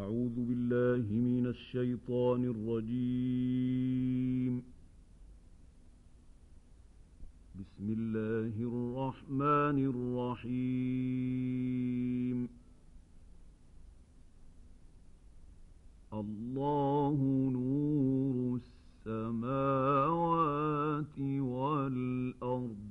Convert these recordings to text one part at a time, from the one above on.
أعوذ بالله من الشيطان الرجيم. بسم الله الرحمن الرحيم. الله نور السماوات والأرض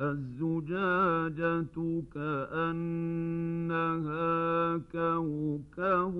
الزجاجة كأنها كوكب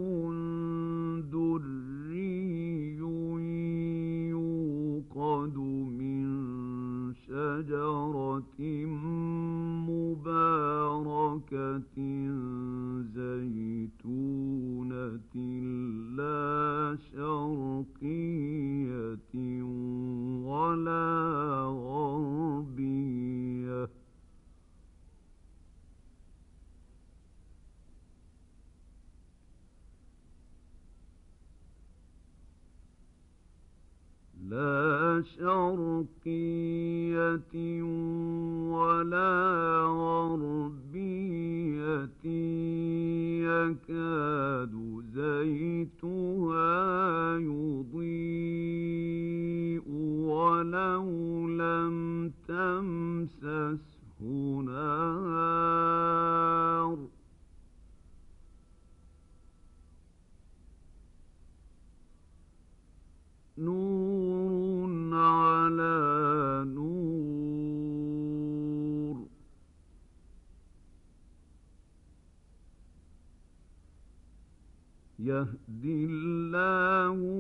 يهدي الله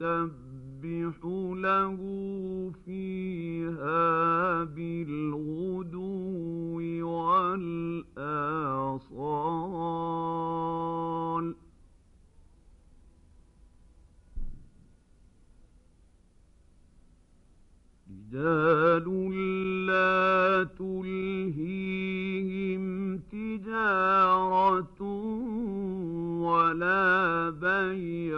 يسبح له فيها بالغدو والآصال. رجال لا تلهيهم تجارة ولا بيع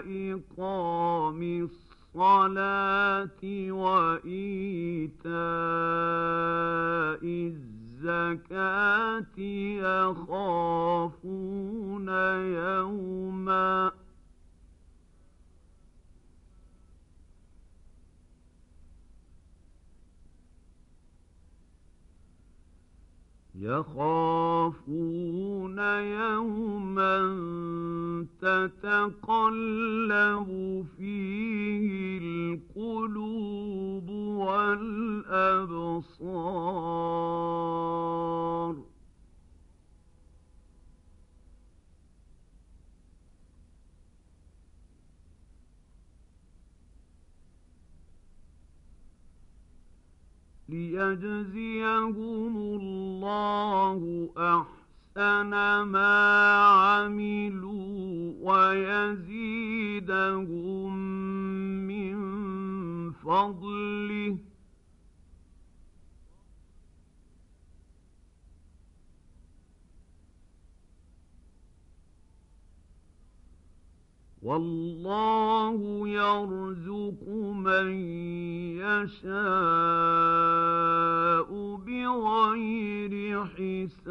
وإقام الصلاة وإيتاء الزكاة يخافون يوماً يخافون يوما تتقلب فيه القلوب والأبصار. ليجزيهم أحسن ما عملوا ويزيدهم من فضله. والله يرزق من يشاء بغير حساب.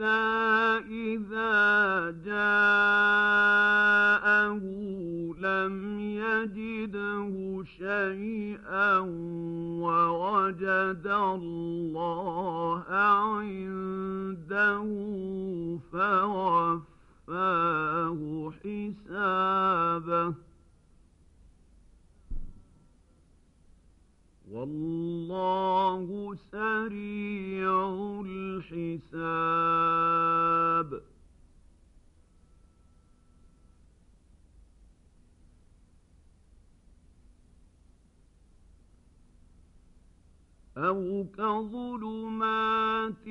إذا جاءه لم يجده شيئا ووجد الله عنده فوفاه حسابه والله سريع الحساب. أو كظلمات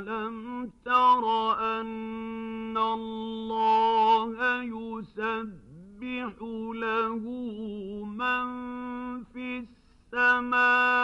ألم تر أن الله يسبح له من في السماوات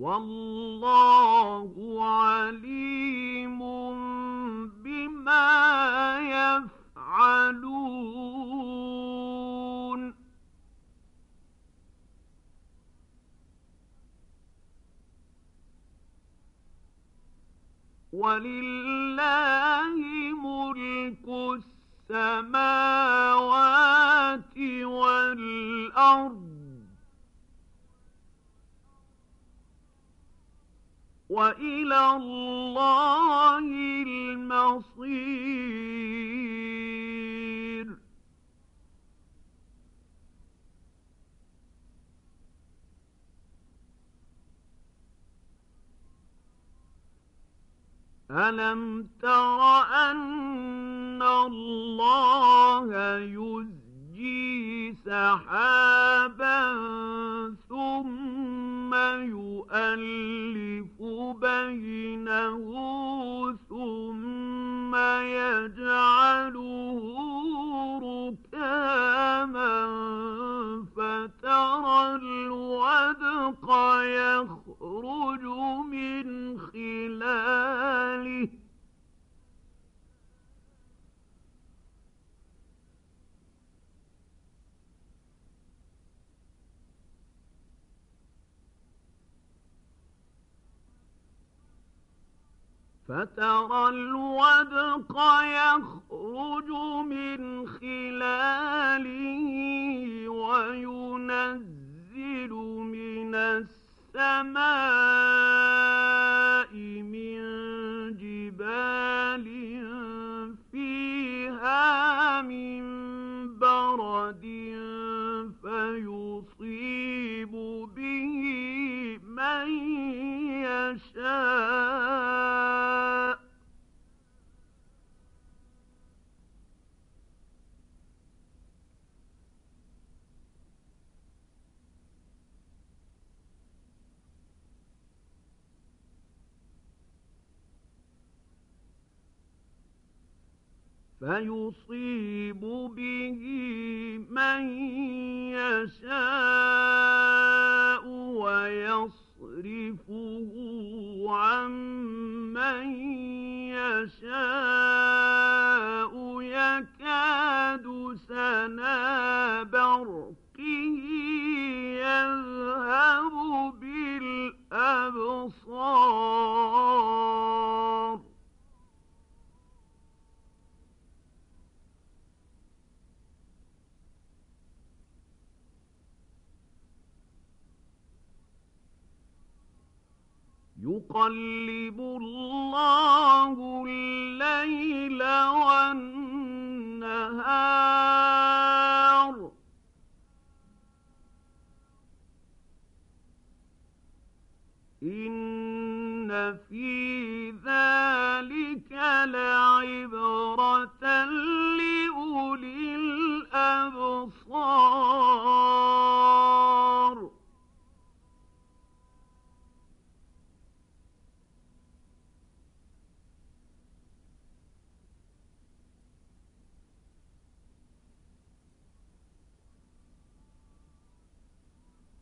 والله عليم بما يفعلون. ولله ملك السماوات والأرض. وإلى الله المصير. ألم تر أن الله يزجي سحابا ثم ثم يؤلف بينه ثم يجعله ركاما فترى الودق يخرج من خلاله فترى الودق يخرج من خلاله وينزل من السماء من جبال فيها من برد فيصيب به من يشاء. فيصيب به من يشاء ويصرفه عن من يشاء يكاد سنا يقلب الله الليل والنهار. إن في ذلك لعبرة لأولي الأبصار.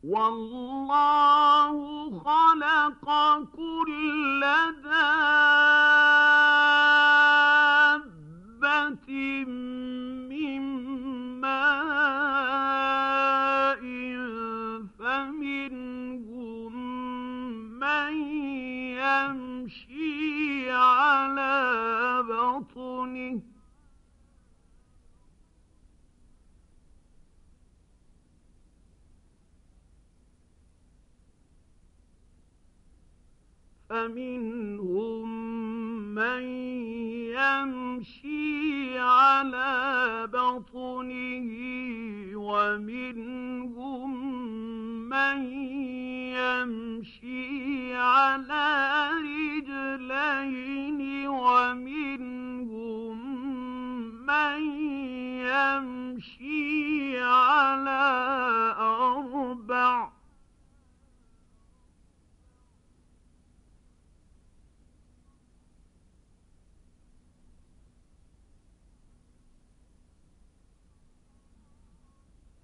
والله خلق كل دابة فمنهم من يمشي على بطنه ومنهم من يمشي على رجلين ومنهم من يمشي على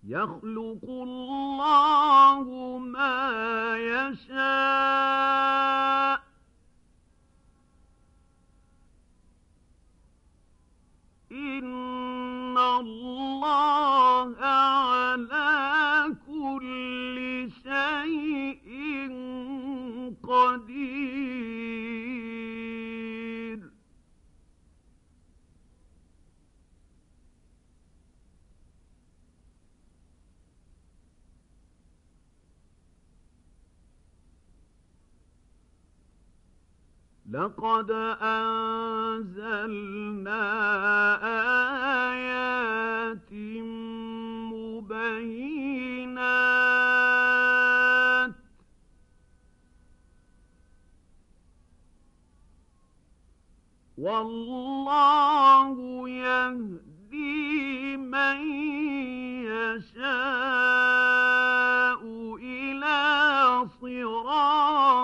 يخلق الله ما يشاء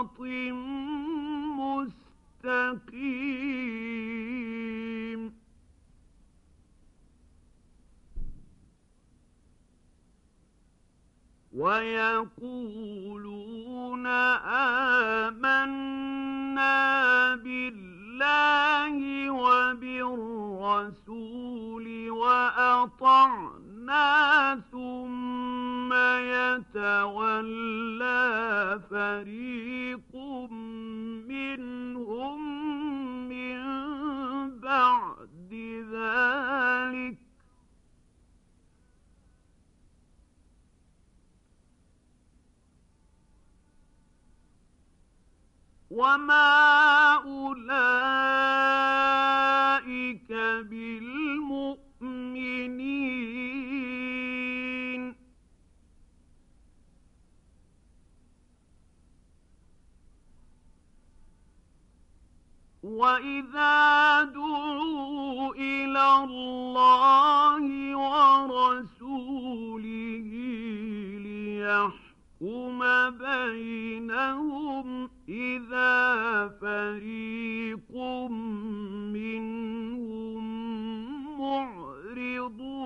صراط مستقيم. ويقولون آمنا بالله وبالرسول وأطعنا ثم يتولى فريق وما أولئك بالمؤمنين وإذا دعوا إلى الله ورسوله ليحكم بينهم إذا فريق منهم معرضون.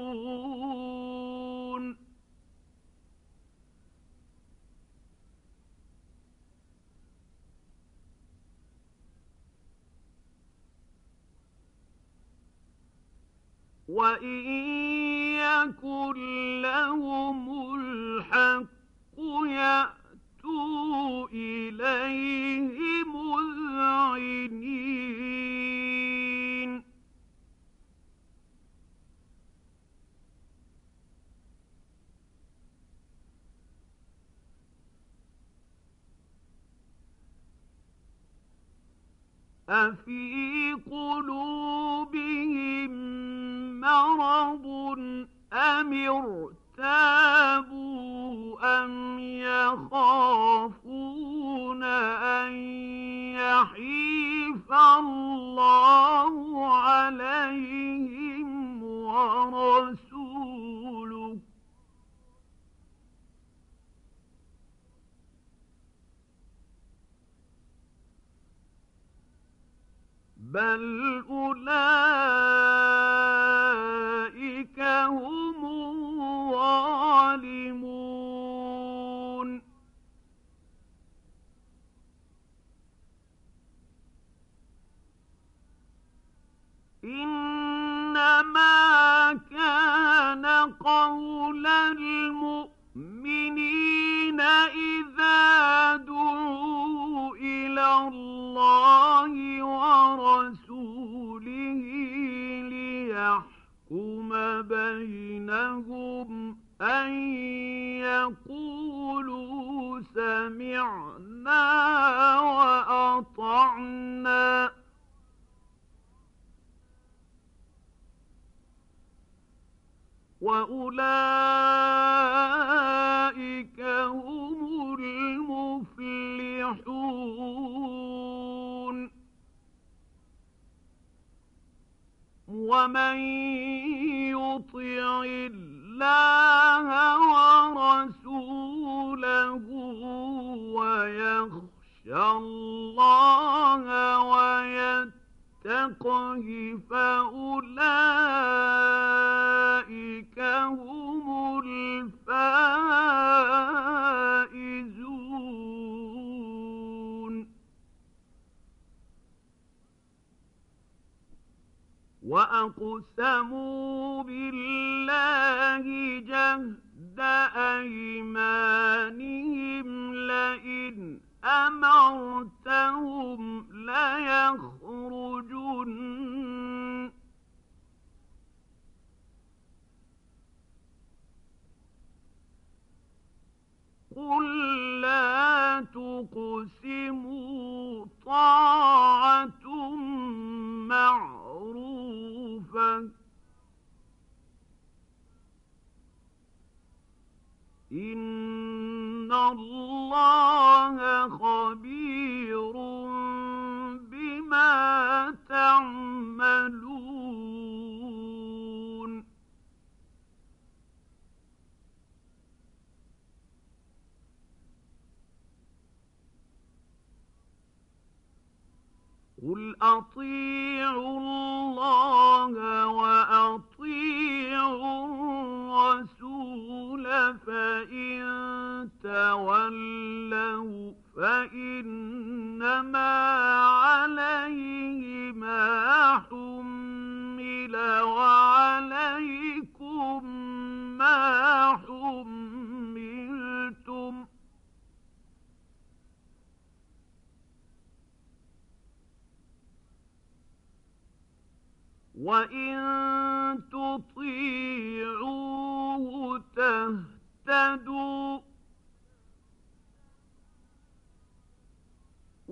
وإن يكن لهم الحق أَتُوا إِلَيْهِ مُذْعِنِينَ أَفِي قُلُوبِهِم مَّرَضٌ أَمِ ارتابوا أم يخافون أن يحيف الله عليهم ورسوله بل أولئك قول المؤمنين إذا دعوا إلى الله ورسوله ليحكم بينهم أن يقولوا سمعنا وأطعنا وأولئك هم المفلحون. ومن يطع الله ورسوله ويخشى الله ويتقه فأولئك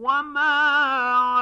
وما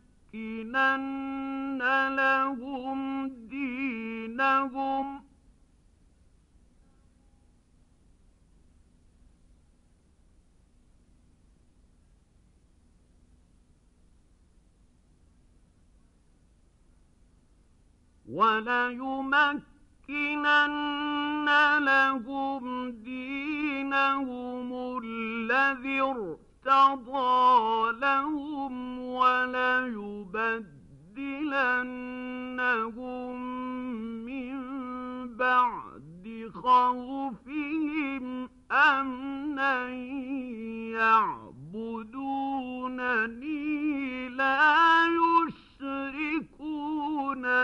لَنُمَكِّنَنَّ لَهُمْ دِينَهُمْ. وَلَيُمَكِّنَنَّ لَهُمْ دِينَهُمُ الَّذِي ارْتَضَىٰ لَهُمْ وَلَيُبَدِّلَنَّهُم مِّن بَعْدِ خَوْفِهِمْ أَمْنًا يَعْبُدُونَنِي لَا يُشْرِكُونَ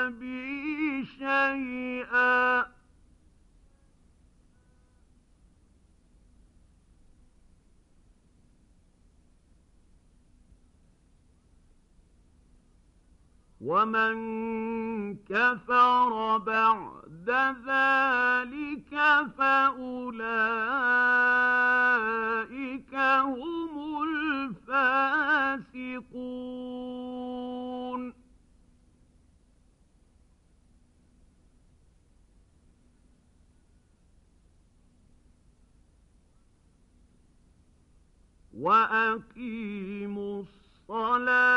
بِي شَيْئًا. ومن كفر بعد ذلك فأولئك هم الفاسقون وأقيموا الصلاة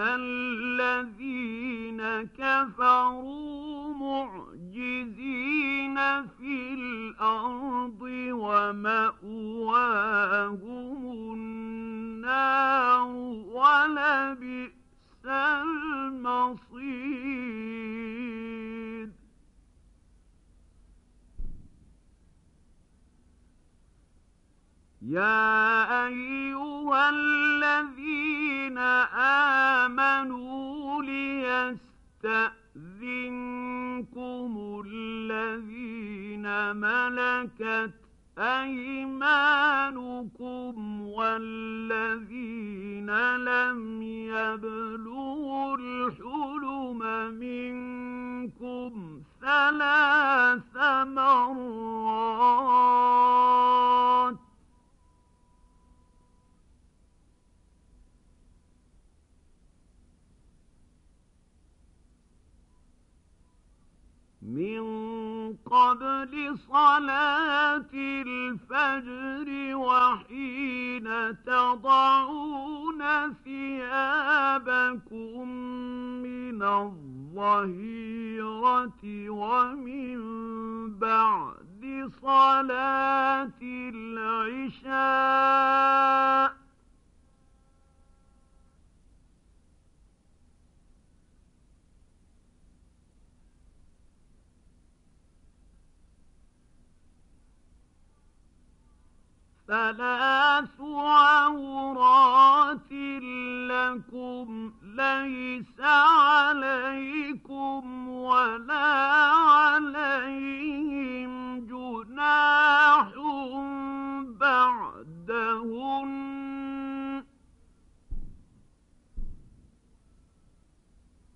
الذين كفروا معجزين في الأرض ومأواهم النار ولبئس المصير. يا أيها الذين آمنوا ليستأذنكم الذين ملكت أيمانكم والذين لم يبلغوا الحلم منكم ثلاث مرات من قبل صلاة الفجر وحين تضعون ثيابكم من الظهيرة ومن بعد صلاة العشاء ثلاث عورات لكم ليس عليكم ولا عليهم جناح بعدهن.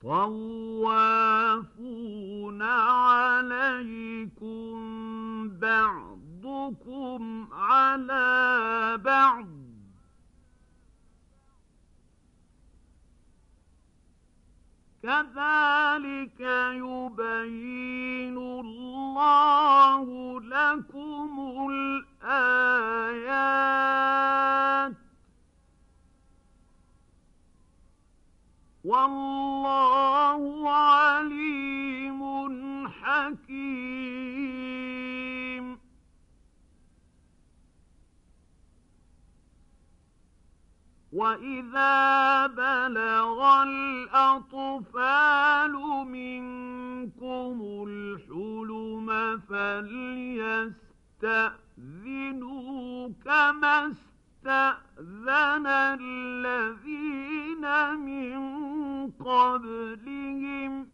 طوافون عليكم بعضكم على بعض. كذلك يبين الله لكم الآيات. والله عليم حكيم. وإذا بلغ الأطفال منكم الحلم فليستأذنوا كما استأذن الذين من قبلهم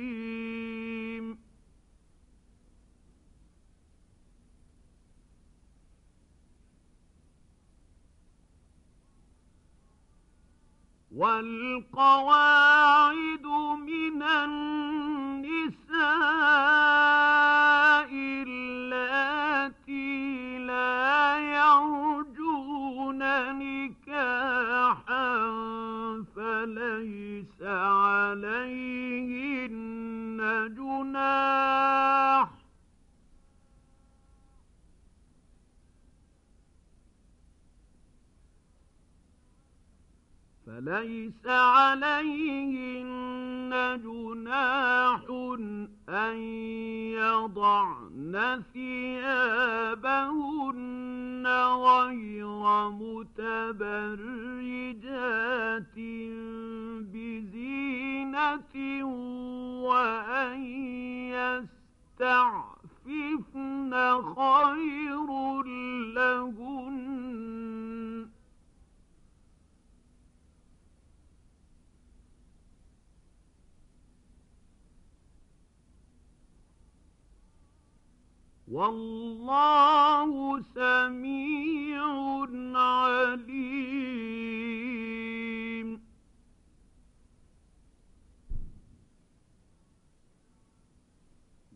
والقواعد من النساء اللاتي لا فليس عليهن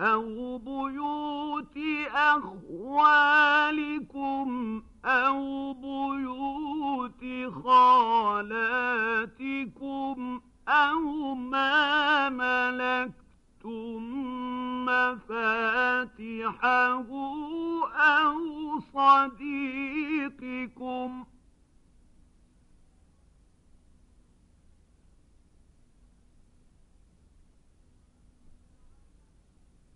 أو بيوت أخوالكم أو بيوت خالاتكم أو ما ملكتم مفاتحه أو صديقكم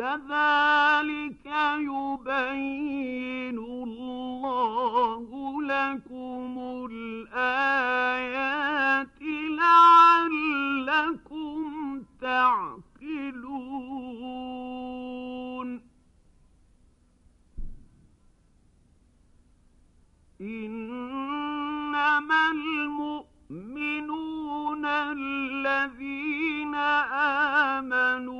كذلك يبين الله لكم الآيات لعلكم تعقلون. إنما المؤمنون الذين آمنوا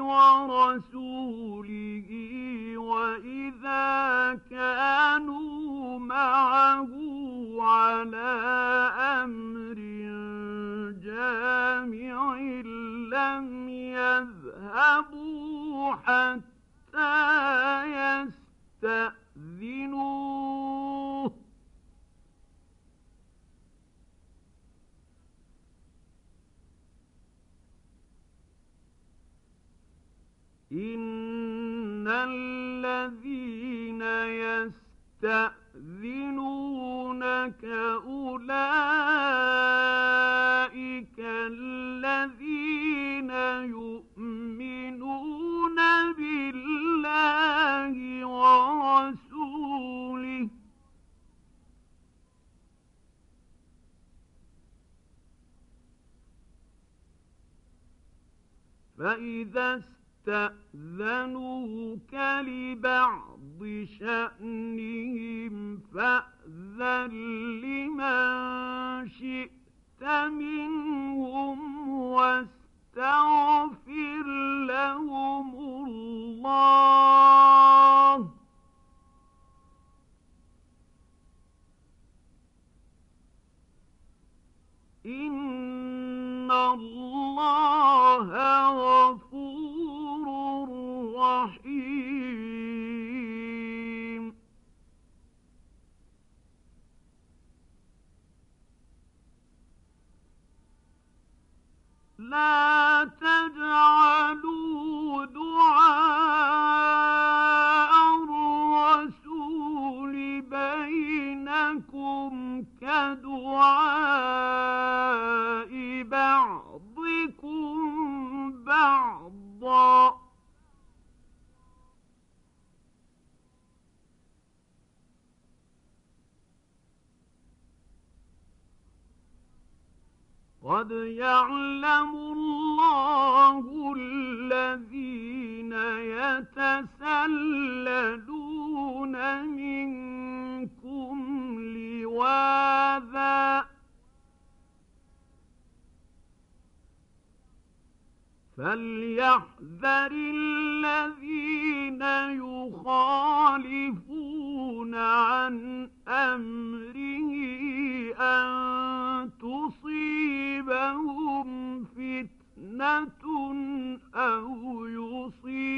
ورسوله وإذا كانوا معه على أمر جامع لم يذهبوا حتى يستأذنوه إن الذين يستأذنونك أولئك الذين يؤمنون بالله ورسوله فإذا استأذنوك لبعض شأنهم فأذن لمن شئت منهم واستغفر لهم الله. إن الله غفور Oh, أو